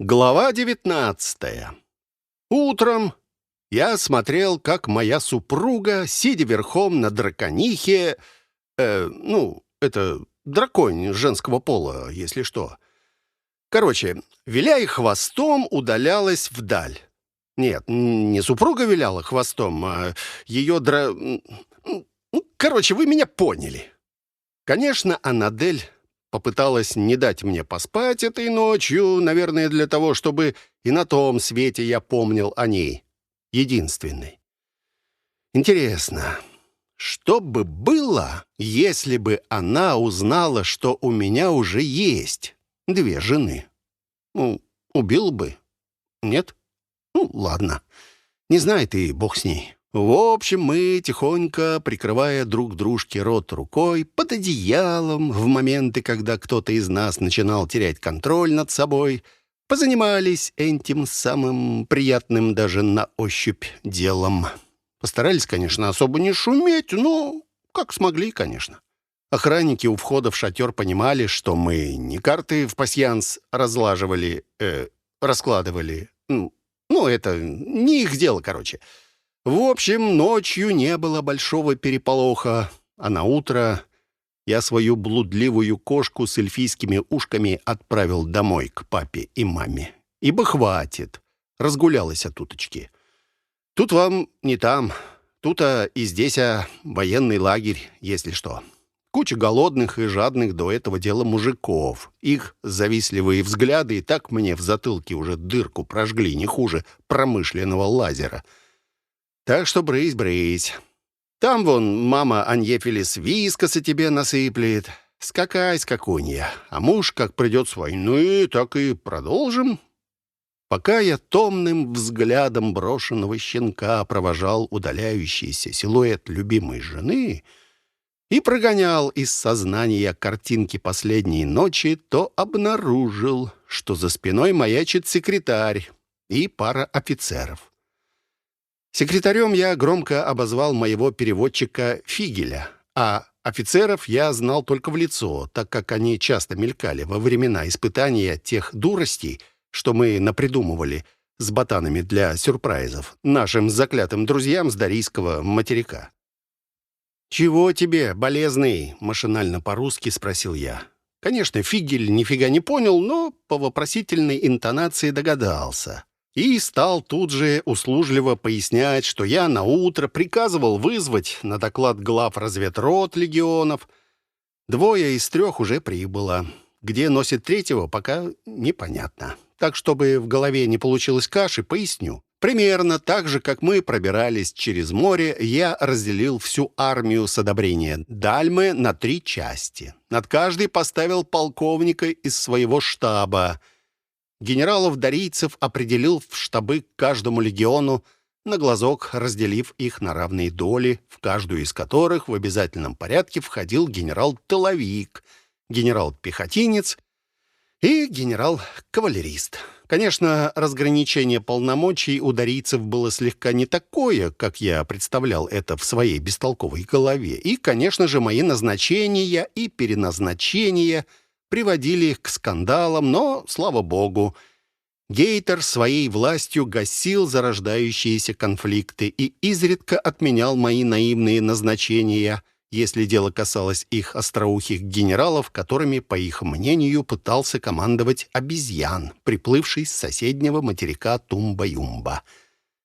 Глава 19 Утром я смотрел, как моя супруга, сидя верхом на драконихе, э, ну, это драконь женского пола, если что. Короче, виляя хвостом, удалялась вдаль. Нет, не супруга виляла хвостом, а ее дра... Ну, короче, вы меня поняли. Конечно, Анадель попыталась не дать мне поспать этой ночью, наверное, для того, чтобы и на том свете я помнил о ней. Единственной. Интересно, что бы было, если бы она узнала, что у меня уже есть две жены? Ну, убил бы. Нет? Ну, ладно. Не знает и бог с ней. В общем, мы, тихонько, прикрывая друг дружке рот рукой, под одеялом, в моменты, когда кто-то из нас начинал терять контроль над собой, позанимались этим самым приятным даже на ощупь делом. Постарались, конечно, особо не шуметь, но как смогли, конечно. Охранники у входа в шатер понимали, что мы не карты в пасьянс разлаживали, э, раскладывали. Ну, это не их дело, короче. В общем, ночью не было большого переполоха, а на утро я свою блудливую кошку с эльфийскими ушками отправил домой к папе и маме. Ибо хватит. Разгулялась от уточки. Тут вам не там. Тут-а и здесь а военный лагерь, если что. Куча голодных и жадных до этого дела мужиков. Их завистливые взгляды и так мне в затылке уже дырку прожгли не хуже промышленного лазера — так что брысь-брысь. Там вон мама Аньефилис вискоса тебе насыплет. Скакай, скакунья. А муж, как придет с войны, так и продолжим. Пока я томным взглядом брошенного щенка провожал удаляющийся силуэт любимой жены и прогонял из сознания картинки последней ночи, то обнаружил, что за спиной маячит секретарь и пара офицеров. Секретарем я громко обозвал моего переводчика Фигеля, а офицеров я знал только в лицо, так как они часто мелькали во времена испытания тех дуростей, что мы напридумывали с ботанами для сюрпризов нашим заклятым друзьям с Дарийского материка. «Чего тебе, болезный?» — машинально по-русски спросил я. Конечно, Фигель нифига не понял, но по вопросительной интонации догадался и стал тут же услужливо пояснять, что я на утро приказывал вызвать на доклад глав разведрот легионов. Двое из трех уже прибыло. Где носит третьего, пока непонятно. Так, чтобы в голове не получилось каши, поясню. Примерно так же, как мы пробирались через море, я разделил всю армию с одобрения Дальмы на три части. Над каждой поставил полковника из своего штаба — Генералов-дарийцев определил в штабы к каждому легиону, на глазок разделив их на равные доли, в каждую из которых в обязательном порядке входил генерал-тыловик, генерал-пехотинец и генерал-кавалерист. Конечно, разграничение полномочий у дарийцев было слегка не такое, как я представлял это в своей бестолковой голове. И, конечно же, мои назначения и переназначения — приводили их к скандалам, но, слава богу, Гейтер своей властью гасил зарождающиеся конфликты и изредка отменял мои наивные назначения, если дело касалось их остроухих генералов, которыми, по их мнению, пытался командовать обезьян, приплывший с соседнего материка Тумба-Юмба.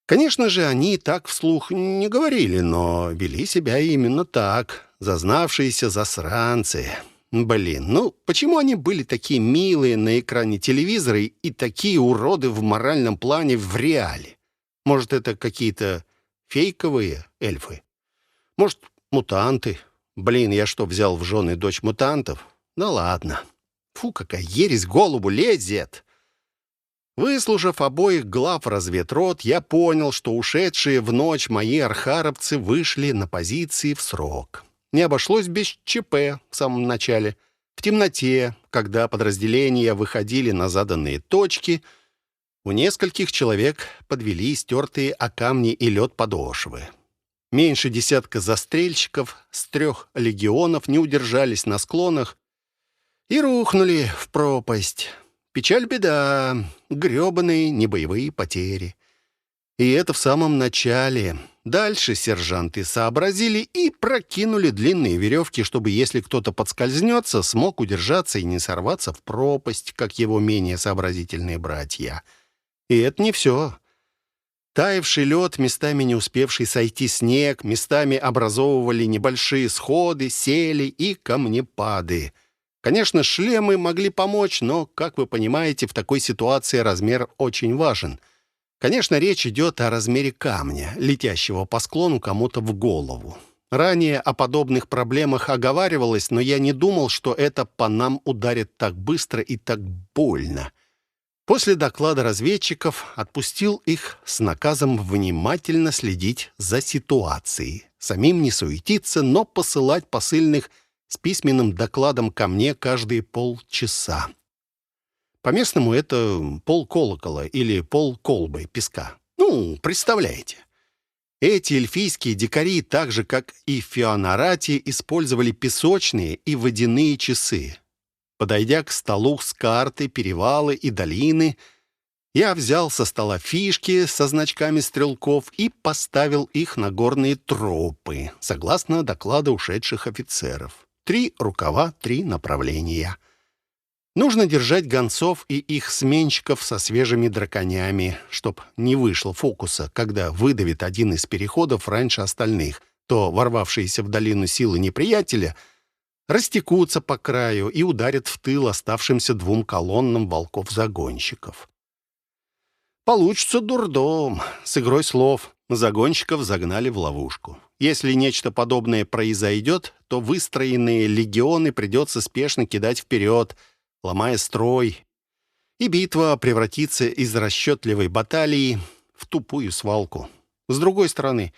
Конечно же, они так вслух не говорили, но вели себя именно так, зазнавшиеся засранцы. Блин, ну почему они были такие милые на экране телевизора и такие уроды в моральном плане в реале? Может, это какие-то фейковые эльфы? Может, мутанты? Блин, я что, взял в жены дочь мутантов? Ну ладно. Фу, какая ересь голубу лезет! Выслушав обоих глав разведрот, я понял, что ушедшие в ночь мои архаровцы вышли на позиции в срок не обошлось без ЧП в самом начале. В темноте, когда подразделения выходили на заданные точки, у нескольких человек подвели стертые о камни и лед подошвы. Меньше десятка застрельщиков с трех легионов не удержались на склонах и рухнули в пропасть. Печаль-беда, гребаные небоевые потери. И это в самом начале. Дальше сержанты сообразили и прокинули длинные веревки, чтобы, если кто-то подскользнется, смог удержаться и не сорваться в пропасть, как его менее сообразительные братья. И это не все. Таявший лед, местами не успевший сойти снег, местами образовывали небольшие сходы, сели и камнепады. Конечно, шлемы могли помочь, но, как вы понимаете, в такой ситуации размер очень важен — Конечно, речь идет о размере камня, летящего по склону кому-то в голову. Ранее о подобных проблемах оговаривалось, но я не думал, что это по нам ударит так быстро и так больно. После доклада разведчиков отпустил их с наказом внимательно следить за ситуацией. Самим не суетиться, но посылать посыльных с письменным докладом ко мне каждые полчаса. По-местному это пол колокола или пол колбы песка. Ну, представляете. Эти эльфийские дикари, так же, как и в Фионарате, использовали песочные и водяные часы. Подойдя к столу с карты, перевалы и долины, я взял со стола фишки со значками стрелков и поставил их на горные тропы, согласно докладу ушедших офицеров. Три рукава, три направления — Нужно держать гонцов и их сменщиков со свежими драконями, чтоб не вышло фокуса, когда выдавит один из переходов раньше остальных, то ворвавшиеся в долину силы неприятеля растекутся по краю и ударят в тыл оставшимся двум колоннам волков-загонщиков. Получится дурдом. С игрой слов загонщиков загнали в ловушку. Если нечто подобное произойдет, то выстроенные легионы придется спешно кидать вперед — ломая строй, и битва превратится из расчетливой баталии в тупую свалку. С другой стороны,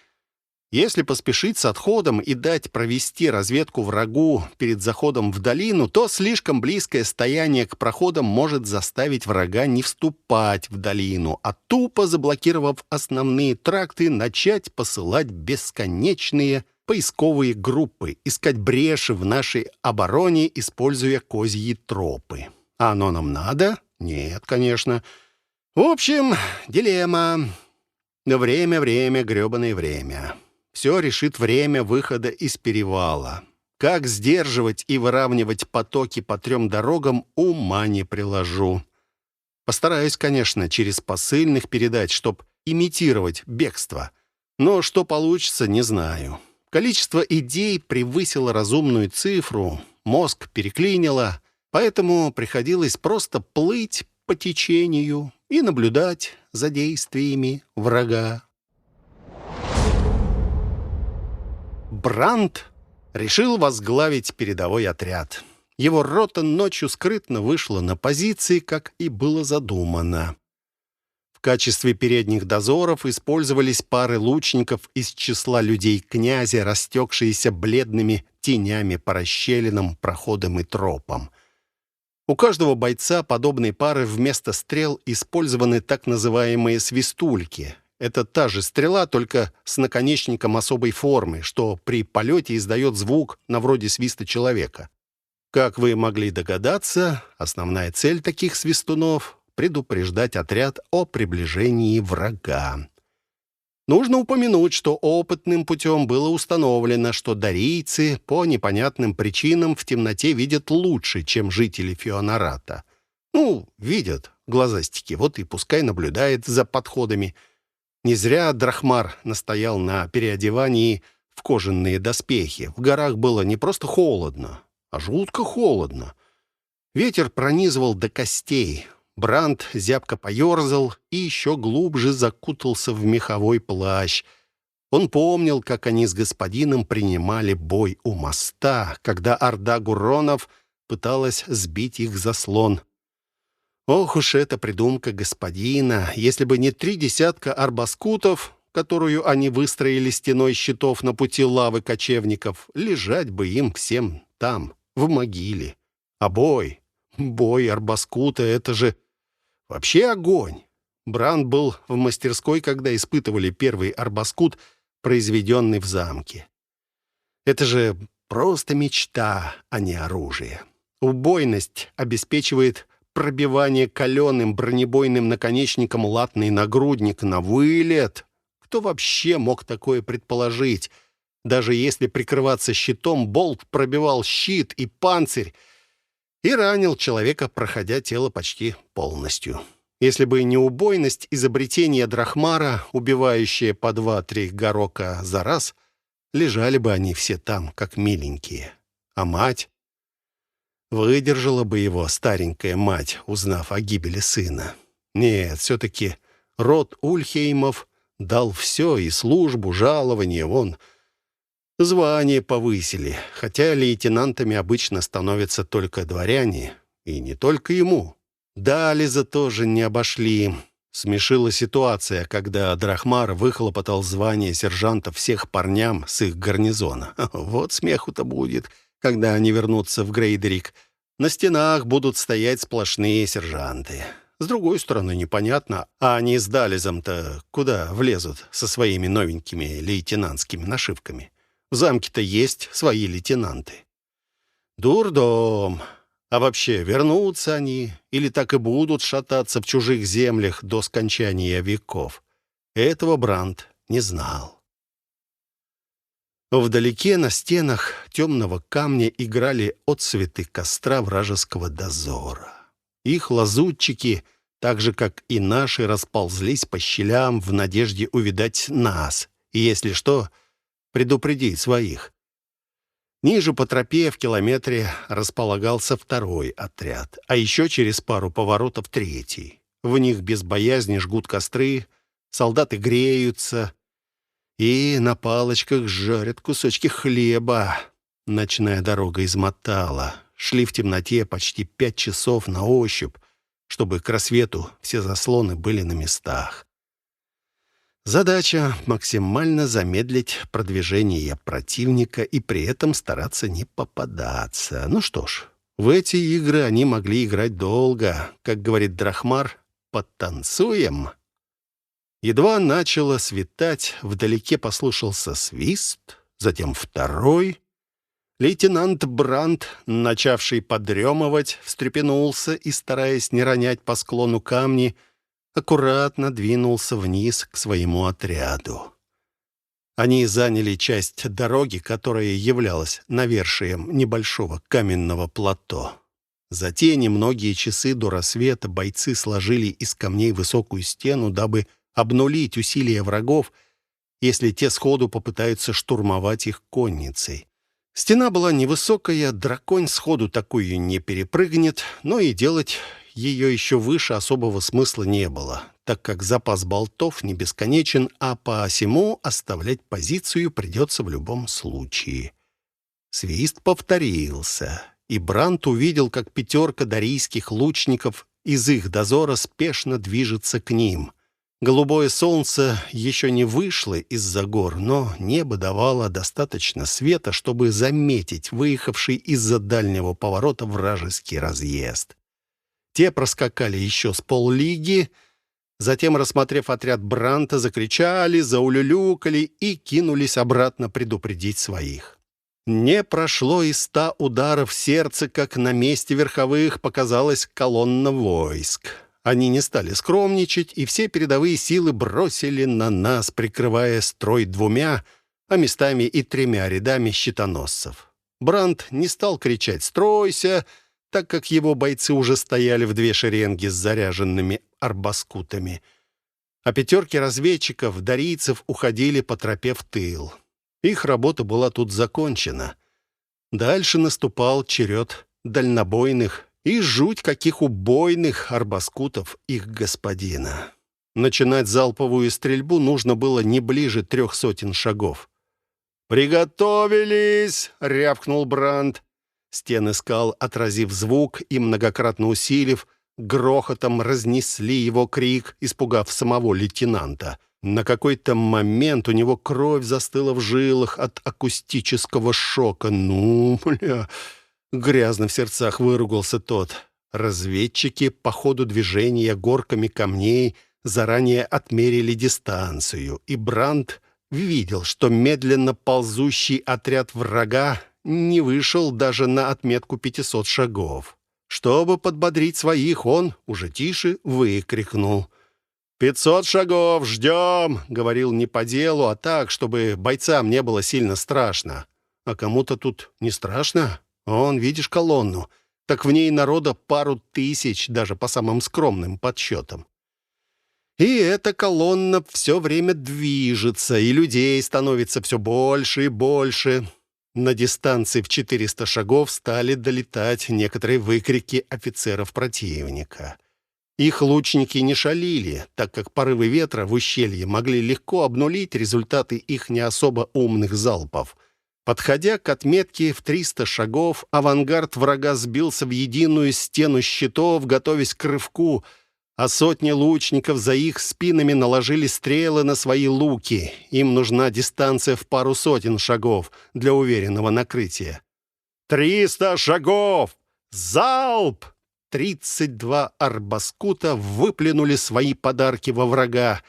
если поспешить с отходом и дать провести разведку врагу перед заходом в долину, то слишком близкое стояние к проходам может заставить врага не вступать в долину, а тупо заблокировав основные тракты, начать посылать бесконечные поисковые группы, искать бреши в нашей обороне, используя козьи тропы. А оно нам надо? Нет, конечно. В общем, дилемма. Время, время, гребаное время. Все решит время выхода из перевала. Как сдерживать и выравнивать потоки по трем дорогам, ума не приложу. Постараюсь, конечно, через посыльных передать, чтоб имитировать бегство. Но что получится, не знаю. Количество идей превысило разумную цифру, мозг переклинило, поэтому приходилось просто плыть по течению и наблюдать за действиями врага. Бранд решил возглавить передовой отряд. Его рота ночью скрытно вышла на позиции, как и было задумано. В качестве передних дозоров использовались пары лучников из числа людей князя, растекшиеся бледными тенями по расщелинам, проходам и тропам. У каждого бойца подобной пары вместо стрел использованы так называемые свистульки. Это та же стрела, только с наконечником особой формы, что при полете издает звук на вроде свиста человека. Как вы могли догадаться, основная цель таких свистунов предупреждать отряд о приближении врага. Нужно упомянуть, что опытным путем было установлено, что дарийцы по непонятным причинам в темноте видят лучше, чем жители Фионарата. Ну, видят глазастики, вот и пускай наблюдает за подходами. Не зря Драхмар настоял на переодевании в кожаные доспехи. В горах было не просто холодно, а жутко холодно. Ветер пронизывал до костей. Бранд зябко поерзал и еще глубже закутался в меховой плащ. Он помнил, как они с господином принимали бой у моста, когда орда гуронов пыталась сбить их заслон. Ох уж эта придумка господина! Если бы не три десятка арбаскутов, которую они выстроили стеной щитов на пути лавы кочевников, лежать бы им всем там, в могиле. А бой, бой арбаскута — это же Вообще огонь. Бран был в мастерской, когда испытывали первый арбаскут, произведенный в замке. Это же просто мечта, а не оружие. Убойность обеспечивает пробивание каленым бронебойным наконечником латный нагрудник на вылет. Кто вообще мог такое предположить? Даже если прикрываться щитом, болт пробивал щит и панцирь и ранил человека, проходя тело почти полностью. Если бы не убойность изобретения Драхмара, убивающая по два-три горока за раз, лежали бы они все там, как миленькие. А мать... Выдержала бы его старенькая мать, узнав о гибели сына. Нет, все-таки род Ульхеймов дал все, и службу, жалование, вон... Звание повысили, хотя лейтенантами обычно становятся только дворяне, и не только ему. Дализа тоже не обошли. Смешила ситуация, когда Драхмар выхлопотал звание сержанта всех парням с их гарнизона. Вот смеху-то будет, когда они вернутся в Грейдерик. На стенах будут стоять сплошные сержанты. С другой стороны, непонятно, а они с Дализом-то куда влезут со своими новенькими лейтенантскими нашивками? В замке-то есть свои лейтенанты. Дурдом. А вообще, вернутся они или так и будут шататься в чужих землях до скончания веков? Этого Бранд не знал. Вдалеке на стенах темного камня играли отцветы костра вражеского дозора. Их лазутчики, так же, как и наши, расползлись по щелям в надежде увидать нас, и, если что, предупредить своих. Ниже по тропе в километре располагался второй отряд, а еще через пару поворотов третий. В них без боязни жгут костры, солдаты греются и на палочках жарят кусочки хлеба. Ночная дорога измотала. Шли в темноте почти пять часов на ощупь, чтобы к рассвету все заслоны были на местах. Задача — максимально замедлить продвижение противника и при этом стараться не попадаться. Ну что ж, в эти игры они могли играть долго. Как говорит Драхмар, «потанцуем». Едва начало светать, вдалеке послушался свист, затем второй. Лейтенант Брандт, начавший подремывать, встрепенулся и, стараясь не ронять по склону камни, — аккуратно двинулся вниз к своему отряду. Они заняли часть дороги, которая являлась навершием небольшого каменного плато. За те немногие часы до рассвета бойцы сложили из камней высокую стену, дабы обнулить усилия врагов, если те сходу попытаются штурмовать их конницей. Стена была невысокая, драконь сходу такую не перепрыгнет, но и делать ее еще выше особого смысла не было, так как запас болтов не бесконечен, а по осему оставлять позицию придется в любом случае. Свист повторился, и Брант увидел, как пятерка дарийских лучников из их дозора спешно движется к ним. Голубое солнце еще не вышло из-за гор, но небо давало достаточно света, чтобы заметить выехавший из-за дальнего поворота вражеский разъезд. Те проскакали еще с поллиги, затем, рассмотрев отряд Бранта, закричали, заулюлюкали и кинулись обратно предупредить своих. Не прошло и ста ударов сердца, как на месте верховых показалась колонна войск. Они не стали скромничать, и все передовые силы бросили на нас, прикрывая строй двумя, а местами и тремя рядами щитоносцев. Бранд не стал кричать «Стройся!», так как его бойцы уже стояли в две шеренги с заряженными арбаскутами. А пятерки разведчиков, дарийцев, уходили по тропе в тыл. Их работа была тут закончена. Дальше наступал черед дальнобойных и жуть каких убойных арбаскутов их господина. Начинать залповую стрельбу нужно было не ближе трех сотен шагов. «Приготовились!» — рявкнул Бранд. Стены скал, отразив звук и многократно усилив, грохотом разнесли его крик, испугав самого лейтенанта. На какой-то момент у него кровь застыла в жилах от акустического шока. «Ну, бля...» Грязно в сердцах выругался тот. Разведчики по ходу движения горками камней заранее отмерили дистанцию, и Бранд видел, что медленно ползущий отряд врага не вышел даже на отметку 500 шагов. Чтобы подбодрить своих, он уже тише выкрикнул. «Пятьсот шагов, ждем!» — говорил не по делу, а так, чтобы бойцам не было сильно страшно. А кому-то тут не страшно. Он, видишь колонну, так в ней народа пару тысяч, даже по самым скромным подсчетам. И эта колонна все время движется, и людей становится все больше и больше. На дистанции в 400 шагов стали долетать некоторые выкрики офицеров противника. Их лучники не шалили, так как порывы ветра в ущелье могли легко обнулить результаты их не особо умных залпов. Подходя к отметке в 300 шагов, авангард врага сбился в единую стену щитов, готовясь к рывку — а сотни лучников за их спинами наложили стрелы на свои луки. Им нужна дистанция в пару сотен шагов для уверенного накрытия. «Триста шагов! Залп!» Тридцать два арбаскута выплюнули свои подарки во врага,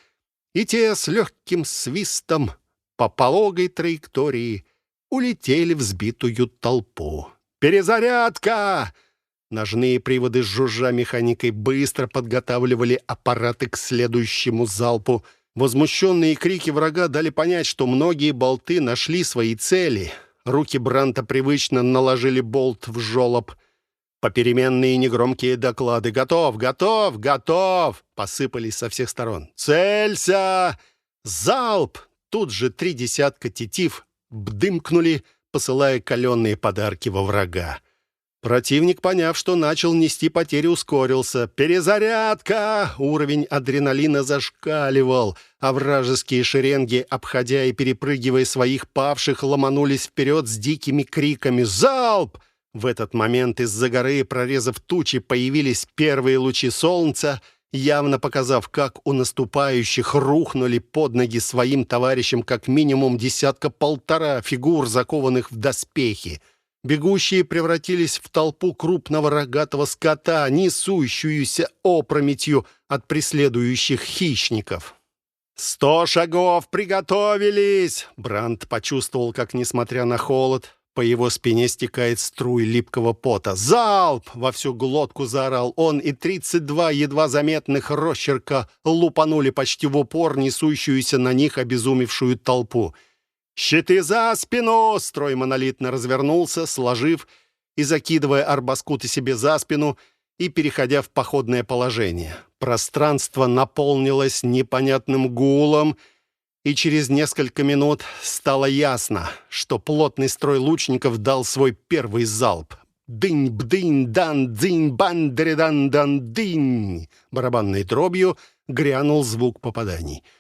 и те с легким свистом по пологой траектории улетели в сбитую толпу. «Перезарядка!» Ножные приводы с жужжа механикой быстро подготавливали аппараты к следующему залпу. Возмущенные крики врага дали понять, что многие болты нашли свои цели. Руки Бранта привычно наложили болт в жолоб. Попеременные негромкие доклады «Готов! Готов! Готов!» посыпались со всех сторон. «Целься! Залп!» Тут же три десятка тетив бдымкнули, посылая каленные подарки во врага. Противник, поняв, что начал нести потери, ускорился. «Перезарядка!» Уровень адреналина зашкаливал, а вражеские шеренги, обходя и перепрыгивая своих павших, ломанулись вперед с дикими криками «Залп!» В этот момент из-за горы, прорезав тучи, появились первые лучи солнца, явно показав, как у наступающих рухнули под ноги своим товарищам как минимум десятка-полтора фигур, закованных в доспехи. Бегущие превратились в толпу крупного рогатого скота, несущуюся опрометью от преследующих хищников. «Сто шагов! Приготовились!» Бранд почувствовал, как, несмотря на холод, по его спине стекает струй липкого пота. «Залп!» — во всю глотку заорал он, и тридцать два едва заметных росчерка лупанули почти в упор несущуюся на них обезумевшую толпу. «Щиты за спину!» Строй монолитно развернулся, сложив и закидывая арбаскуты себе за спину и переходя в походное положение. Пространство наполнилось непонятным гулом, и через несколько минут стало ясно, что плотный строй лучников дал свой первый залп. «Дынь-бдынь-дан-дин-бан-дри-дан-дан-дынь!» Барабанной дробью грянул звук попаданий —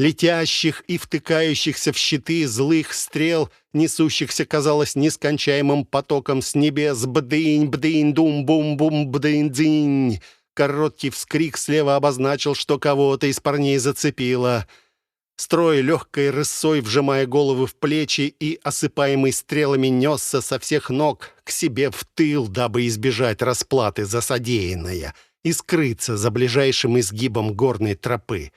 летящих и втыкающихся в щиты злых стрел, несущихся, казалось, нескончаемым потоком с небес. Бдынь, бдынь, дум-бум-бум, бдынь-дзинь. Короткий вскрик слева обозначил, что кого-то из парней зацепило. Строй легкой рысой, вжимая головы в плечи и, осыпаемый стрелами, несся со всех ног к себе в тыл, дабы избежать расплаты за содеянное и скрыться за ближайшим изгибом горной тропы.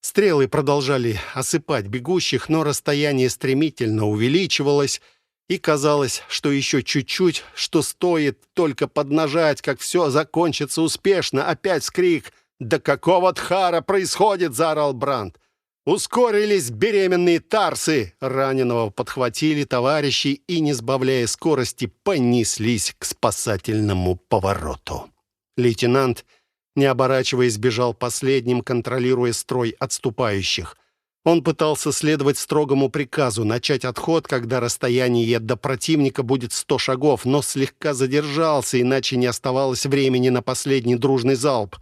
Стрелы продолжали осыпать бегущих, но расстояние стремительно увеличивалось, и казалось, что еще чуть-чуть, что стоит только поднажать, как все закончится успешно. Опять скрик «Да какого тхара происходит?» — заорал Бранд. Ускорились беременные тарсы. Раненого подхватили товарищи и, не сбавляя скорости, понеслись к спасательному повороту. Лейтенант — не оборачиваясь, бежал последним, контролируя строй отступающих. Он пытался следовать строгому приказу, начать отход, когда расстояние до противника будет сто шагов, но слегка задержался, иначе не оставалось времени на последний дружный залп.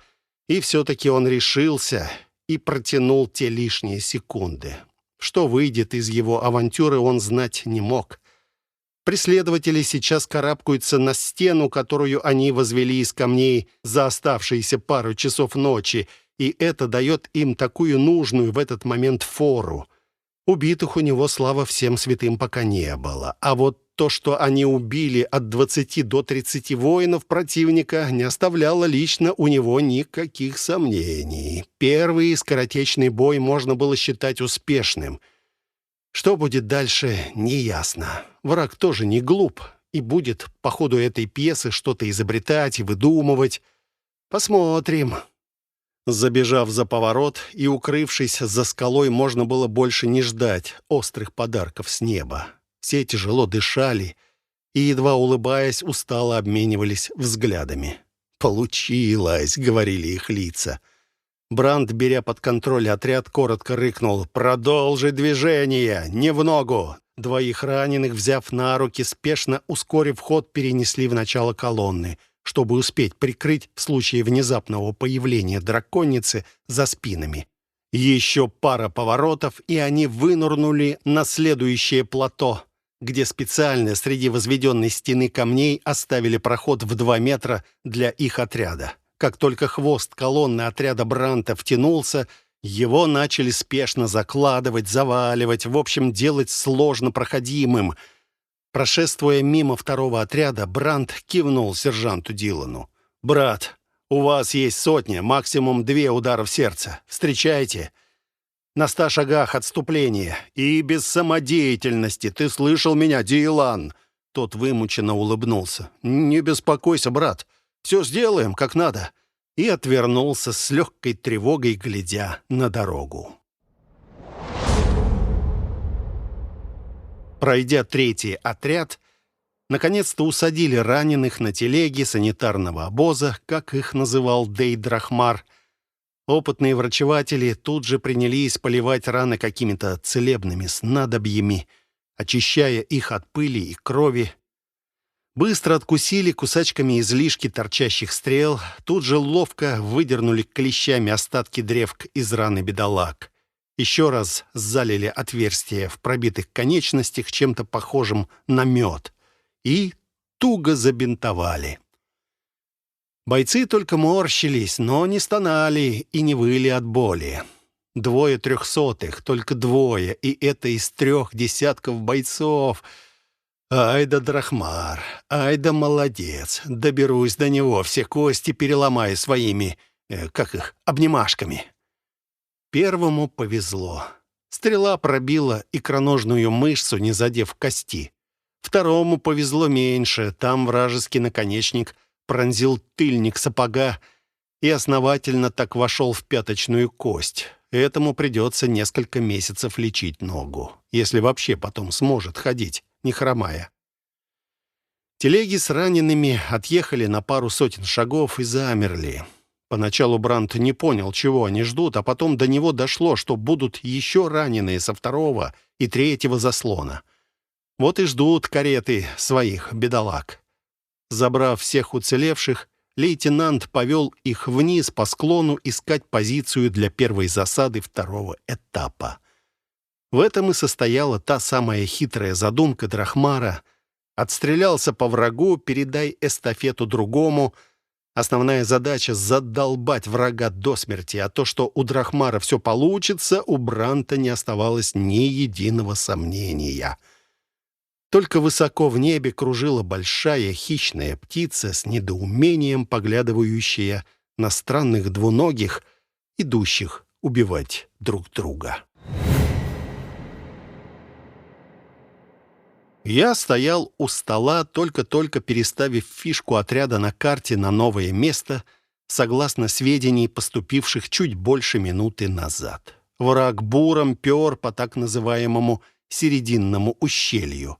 И все-таки он решился и протянул те лишние секунды. Что выйдет из его авантюры, он знать не мог. Преследователи сейчас карабкаются на стену, которую они возвели из камней за оставшиеся пару часов ночи, и это дает им такую нужную в этот момент фору. Убитых у него, слава всем святым, пока не было. А вот то, что они убили от 20 до 30 воинов противника, не оставляло лично у него никаких сомнений. Первый скоротечный бой можно было считать успешным — что будет дальше, неясно. Враг тоже не глуп и будет по ходу этой пьесы что-то изобретать и выдумывать. Посмотрим. Забежав за поворот и укрывшись за скалой, можно было больше не ждать острых подарков с неба. Все тяжело дышали и, едва улыбаясь, устало обменивались взглядами. «Получилось», — говорили их лица. Бранд, беря под контроль отряд, коротко рыкнул. «Продолжи движение! Не в ногу!» Двоих раненых, взяв на руки, спешно ускорив ход, перенесли в начало колонны — чтобы успеть прикрыть в случае внезапного появления драконицы за спинами. Еще пара поворотов, и они вынырнули на следующее плато, где специально среди возведенной стены камней оставили проход в два метра для их отряда. Как только хвост колонны отряда Бранта втянулся, его начали спешно закладывать, заваливать, в общем, делать сложно проходимым — Прошествуя мимо второго отряда, Бранд кивнул сержанту Дилану. «Брат, у вас есть сотня, максимум две удара в сердце. Встречайте. На ста шагах отступления. И без самодеятельности. Ты слышал меня, Дилан?» Тот вымученно улыбнулся. «Не беспокойся, брат. Все сделаем, как надо». И отвернулся с легкой тревогой, глядя на дорогу. Пройдя третий отряд, наконец-то усадили раненых на телеги санитарного обоза, как их называл Дейд Рахмар. Опытные врачеватели тут же принялись поливать раны какими-то целебными снадобьями, очищая их от пыли и крови. Быстро откусили кусачками излишки торчащих стрел, тут же ловко выдернули клещами остатки древк из раны бедолаг. Еще раз залили отверстия в пробитых конечностях чем-то похожим на мед и туго забинтовали. Бойцы только морщились, но не стонали и не выли от боли. Двое трехсотых, только двое, и это из трех десятков бойцов. Ай да Драхмар, ай да молодец, доберусь до него, все кости переломаю своими, э, как их, обнимашками. Первому повезло. Стрела пробила икроножную мышцу, не задев кости. Второму повезло меньше. Там вражеский наконечник пронзил тыльник сапога и основательно так вошел в пяточную кость. Этому придется несколько месяцев лечить ногу, если вообще потом сможет ходить, не хромая. Телеги с ранеными отъехали на пару сотен шагов и замерли. Поначалу Брант не понял, чего они ждут, а потом до него дошло, что будут еще раненые со второго и третьего заслона. Вот и ждут кареты своих бедолаг. Забрав всех уцелевших, лейтенант повел их вниз по склону искать позицию для первой засады второго этапа. В этом и состояла та самая хитрая задумка Драхмара. Отстрелялся по врагу, передай эстафету другому — Основная задача — задолбать врага до смерти, а то, что у Драхмара все получится, у Бранта не оставалось ни единого сомнения. Только высоко в небе кружила большая хищная птица с недоумением поглядывающая на странных двуногих, идущих убивать друг друга. Я стоял у стола, только-только переставив фишку отряда на карте на новое место, согласно сведений, поступивших чуть больше минуты назад. Враг буром пер по так называемому «серединному ущелью».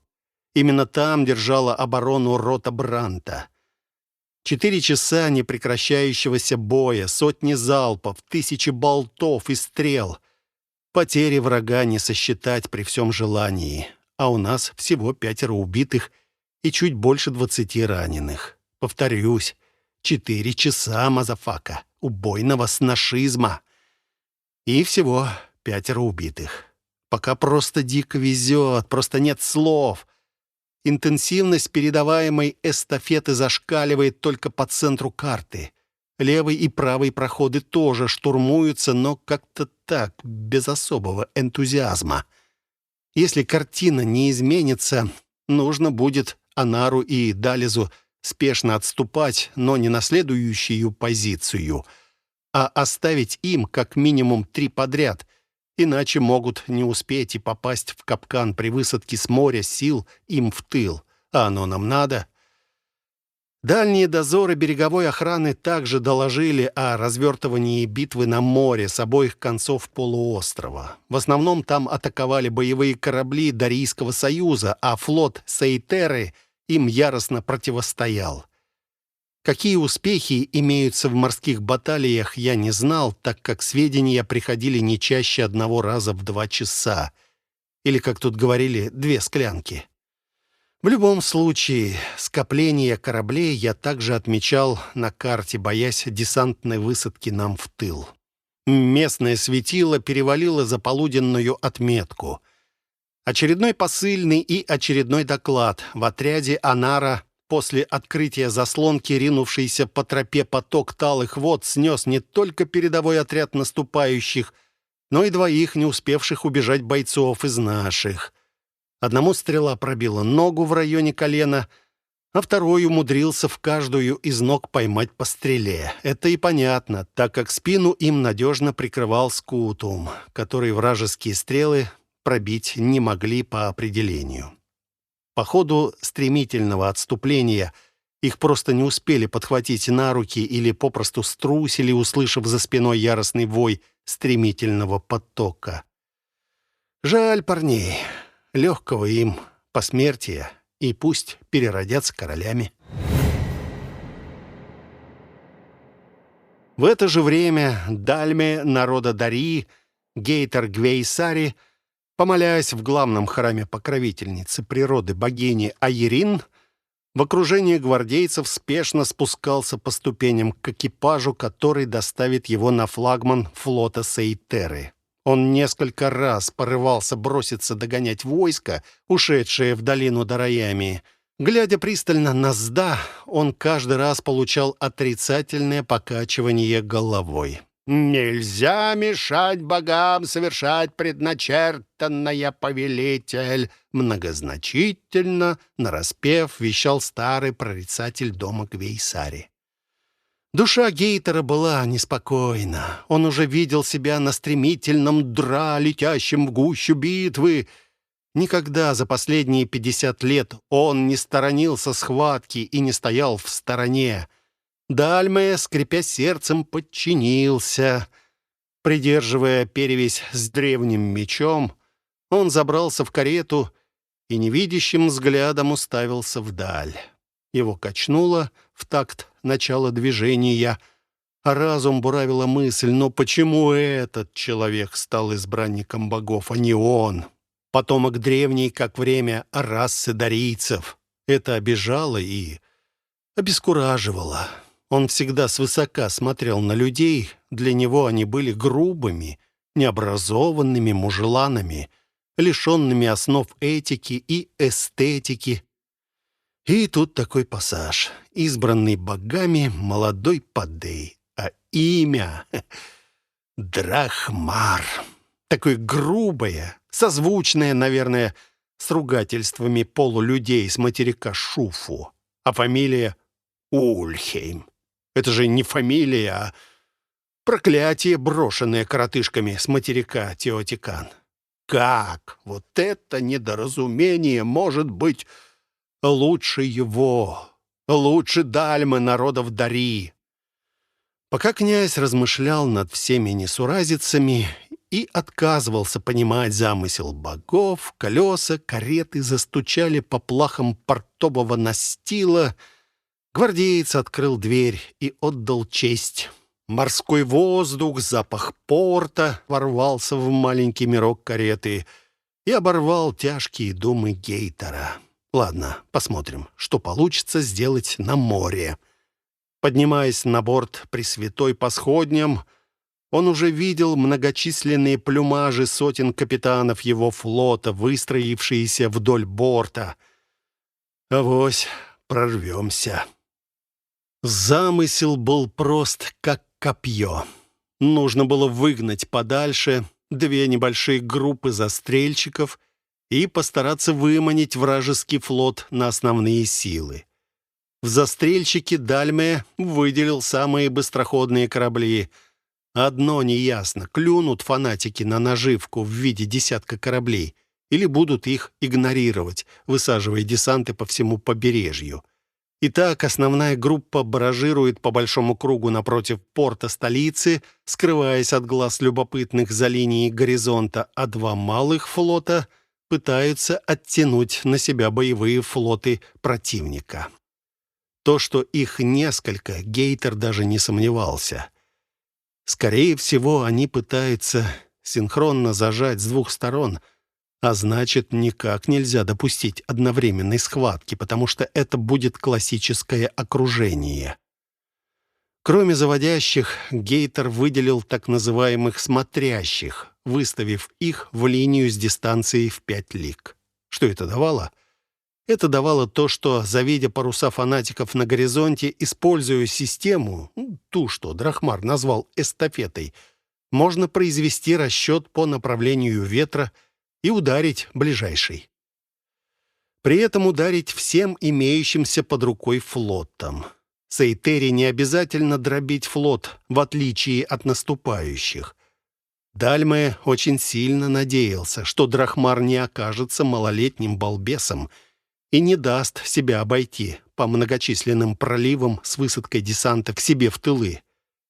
Именно там держала оборону рота Бранта. Четыре часа непрекращающегося боя, сотни залпов, тысячи болтов и стрел. Потери врага не сосчитать при всем желании а у нас всего пятеро убитых и чуть больше двадцати раненых. Повторюсь, четыре часа, motherfucker, убойного сношизма. И всего пятеро убитых. Пока просто дико везет, просто нет слов. Интенсивность передаваемой эстафеты зашкаливает только по центру карты. Левый и правый проходы тоже штурмуются, но как-то так, без особого энтузиазма. Если картина не изменится, нужно будет Анару и Дализу спешно отступать, но не на следующую позицию, а оставить им как минимум три подряд, иначе могут не успеть и попасть в капкан при высадке с моря сил им в тыл, А оно нам надо. Дальние дозоры береговой охраны также доложили о развертывании битвы на море с обоих концов полуострова. В основном там атаковали боевые корабли Дарийского союза, а флот Сейтеры им яростно противостоял. Какие успехи имеются в морских баталиях, я не знал, так как сведения приходили не чаще одного раза в два часа. Или, как тут говорили, две склянки. В любом случае, скопление кораблей я также отмечал на карте, боясь десантной высадки нам в тыл. Местное светило перевалило за полуденную отметку. Очередной посыльный и очередной доклад. В отряде «Анара» после открытия заслонки, ринувшийся по тропе поток талых вод, снес не только передовой отряд наступающих, но и двоих не успевших убежать бойцов из наших. Одному стрела пробила ногу в районе колена, а второй умудрился в каждую из ног поймать по стреле. Это и понятно, так как спину им надежно прикрывал скутум, который вражеские стрелы пробить не могли по определению. По ходу стремительного отступления их просто не успели подхватить на руки или попросту струсили, услышав за спиной яростный вой стремительного потока. Жаль парней легкого им посмертия, и пусть переродятся королями. В это же время Дальме народа Дарии, Гейтер Гвейсари, помоляясь в главном храме покровительницы природы богини Айрин, в окружении гвардейцев спешно спускался по ступеням к экипажу, который доставит его на флагман флота Сейтеры. Он несколько раз порывался броситься догонять войско, ушедшее в долину Дараями. Глядя пристально на Зда, он каждый раз получал отрицательное покачивание головой. «Нельзя мешать богам совершать предначертанное, повелитель!» Многозначительно, нараспев, вещал старый прорицатель дома Гвейсари. Душа Гейтера была неспокойна. Он уже видел себя на стремительном дра, летящем в гущу битвы. Никогда за последние пятьдесят лет он не сторонился схватки и не стоял в стороне. Дальме, скрипя сердцем, подчинился. Придерживая перевесь с древним мечом, он забрался в карету и невидящим взглядом уставился вдаль. Его качнуло в такт начала движения, а разум буравила мысль, но почему этот человек стал избранником богов, а не он? Потомок древний, как время расы дарийцев. Это обижало и обескураживало. Он всегда свысока смотрел на людей, для него они были грубыми, необразованными мужеланами, лишенными основ этики и эстетики, и тут такой пассаж. Избранный богами молодой Падей. А имя — Драхмар. Такое грубое, созвучное, наверное, с ругательствами полулюдей с материка Шуфу. А фамилия — Ульхейм. Это же не фамилия, а проклятие, брошенное коротышками с материка Теотикан. Как вот это недоразумение может быть лучше его, лучше Дальмы народов Дари. Пока князь размышлял над всеми несуразицами и отказывался понимать замысел богов, колеса кареты застучали по плахам портового настила, гвардеец открыл дверь и отдал честь. Морской воздух, запах порта ворвался в маленький мирок кареты и оборвал тяжкие думы Гейтера. Ладно, посмотрим, что получится сделать на море. Поднимаясь на борт Пресвятой по сходням, он уже видел многочисленные плюмажи сотен капитанов его флота, выстроившиеся вдоль борта. Авось прорвемся. Замысел был прост, как копье. Нужно было выгнать подальше две небольшие группы застрельщиков и постараться выманить вражеский флот на основные силы. В застрельщике Дальме выделил самые быстроходные корабли. Одно неясно — клюнут фанатики на наживку в виде десятка кораблей или будут их игнорировать, высаживая десанты по всему побережью. Итак, основная группа баражирует по большому кругу напротив порта столицы, скрываясь от глаз любопытных за линией горизонта, а два малых флота пытаются оттянуть на себя боевые флоты противника. То, что их несколько, Гейтер даже не сомневался. Скорее всего, они пытаются синхронно зажать с двух сторон — а значит, никак нельзя допустить одновременной схватки, потому что это будет классическое окружение. Кроме заводящих, Гейтер выделил так называемых «смотрящих», выставив их в линию с дистанцией в 5 лиг. Что это давало? Это давало то, что, завидя паруса фанатиков на горизонте, используя систему, ну, ту, что Драхмар назвал эстафетой, можно произвести расчет по направлению ветра – и ударить ближайший. При этом ударить всем имеющимся под рукой флотом. Сейтери не обязательно дробить флот, в отличие от наступающих. Дальме очень сильно надеялся, что Драхмар не окажется малолетним балбесом и не даст себя обойти по многочисленным проливам с высадкой десанта к себе в тылы.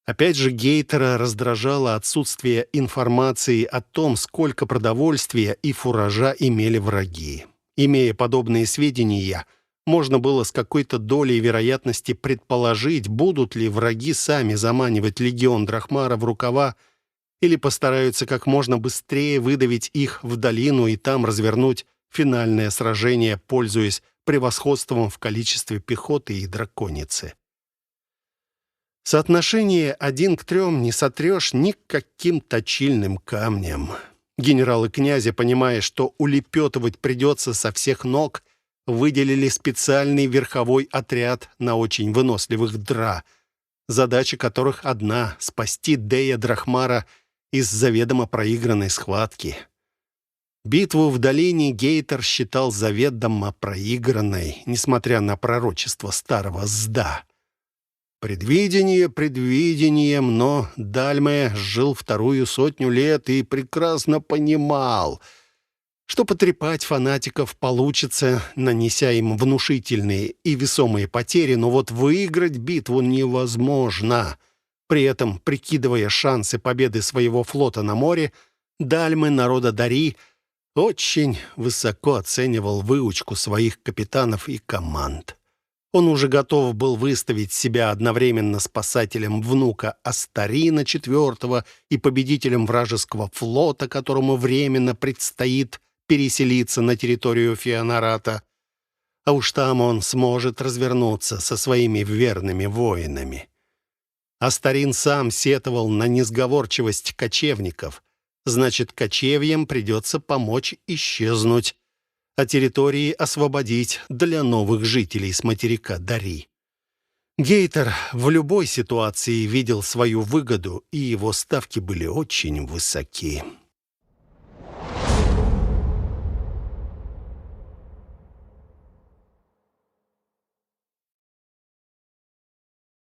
Опять же, Гейтера раздражало отсутствие информации о том, сколько продовольствия и фуража имели враги. Имея подобные сведения, можно было с какой-то долей вероятности предположить, будут ли враги сами заманивать легион Драхмара в рукава или постараются как можно быстрее выдавить их в долину и там развернуть финальное сражение, пользуясь превосходством в количестве пехоты и драконицы. Соотношение один к трем не сотрешь никаким точильным камнем. Генералы князя, понимая, что улепетывать придется со всех ног, выделили специальный верховой отряд на очень выносливых дра, задача которых одна — спасти Дея Драхмара из заведомо проигранной схватки. Битву в долине Гейтер считал заведомо проигранной, несмотря на пророчество старого Зда. Предвидение предвидением, но Дальме жил вторую сотню лет и прекрасно понимал, что потрепать фанатиков получится, нанеся им внушительные и весомые потери, но вот выиграть битву невозможно. При этом, прикидывая шансы победы своего флота на море, Дальмы народа Дари очень высоко оценивал выучку своих капитанов и команд. Он уже готов был выставить себя одновременно спасателем внука Астарина IV и победителем вражеского флота, которому временно предстоит переселиться на территорию Фионарата. А уж там он сможет развернуться со своими верными воинами. Астарин сам сетовал на несговорчивость кочевников. Значит, кочевьям придется помочь исчезнуть а территории освободить для новых жителей с материка Дари. Гейтер в любой ситуации видел свою выгоду, и его ставки были очень высоки.